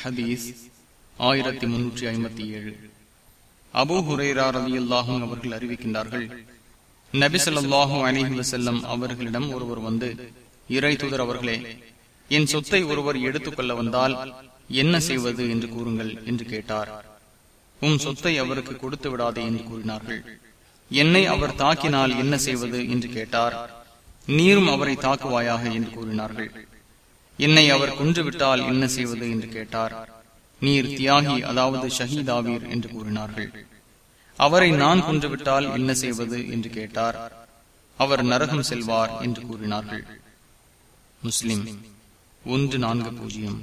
ஹதீஸ் ஆயிரத்தி முன்னூற்றி ஐம்பத்தி ஏழு. அபூ ஹுரேரா ரவி அல்லாஹும் அவர்கள் அறிவிக்கின்றார்கள் நபிசல்லாஹும் அலிஹி வசல்லம் அவர்களிடம் ஒருவர் வந்து இறை தூதர் அவர்களே என் சொத்தை ஒருவர் எடுத்துக்கொள்ள வந்தால் என்ன செய்வது என்று கூறுங்கள் என்று கேட்டார். உம் சொத்தை அவருக்கு கொடுத்து விடாதே என்று கூறினார்கள். என்னை அவர் தாக்கினால் என்ன செய்வது என்று கேட்டார். நீரும் அவரை தாக்குவாயாக என்று கூறினார்கள். என்னை அவர் கொன்றுவிட்டால் என்ன செய்வது என்று கேட்டார். நீர் தியாகி அதாவது ஷஹீதாவீர் என்று கூறினார்கள். அவரை நான் கொன்றுவிட்டால் என்ன செய்வது என்று கேட்டார். அவர் நரகம் செல்வார் என்று கூறினார்கள். முஸ்லிம் ஒன்று நான்கு பூஜ்ஜியம்.